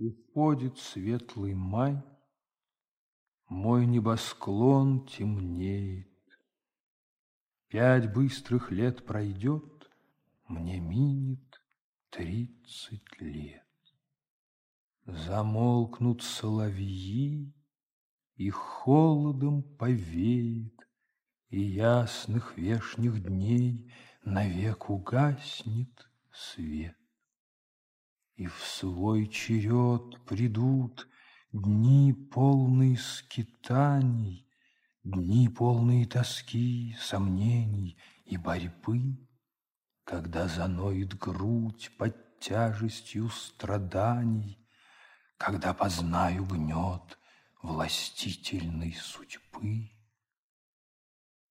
Уходит светлый май, Мой небосклон темнеет. Пять быстрых лет пройдет, Мне минет тридцать лет. Замолкнут соловьи, И холодом повеет, И ясных вешних дней Навек угаснет свет. И в свой черед придут Дни, полные скитаний, Дни, полные тоски, сомнений и борьбы, Когда заноет грудь под тяжестью страданий, Когда познаю гнет властительной судьбы.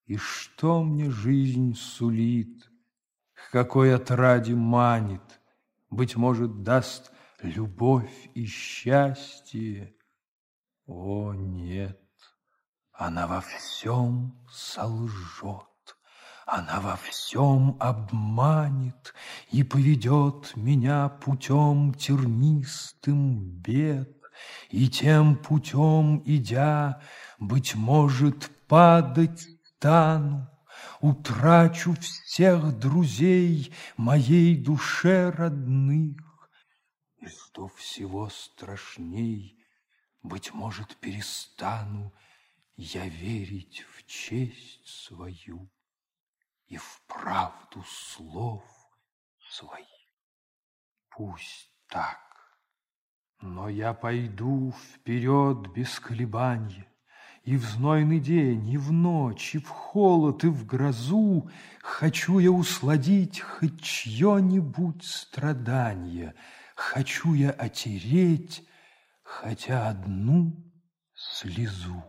И что мне жизнь сулит, к какой отраде манит, быть может, даст любовь и счастье. О, нет, она во всем солжет, она во всем обманет и поведет меня путем тернистым бед, и тем путем, идя, быть может, падать стану, Утрачу всех друзей моей душе родных. И что всего страшней, быть может, перестану я верить в честь свою и в правду слов своих. Пусть так, но я пойду вперед без колебания, и в знойный день, и в ночь, и в холод, и в грозу Хочу я усладить хоть чье-нибудь страдание, Хочу я отереть хотя одну слезу.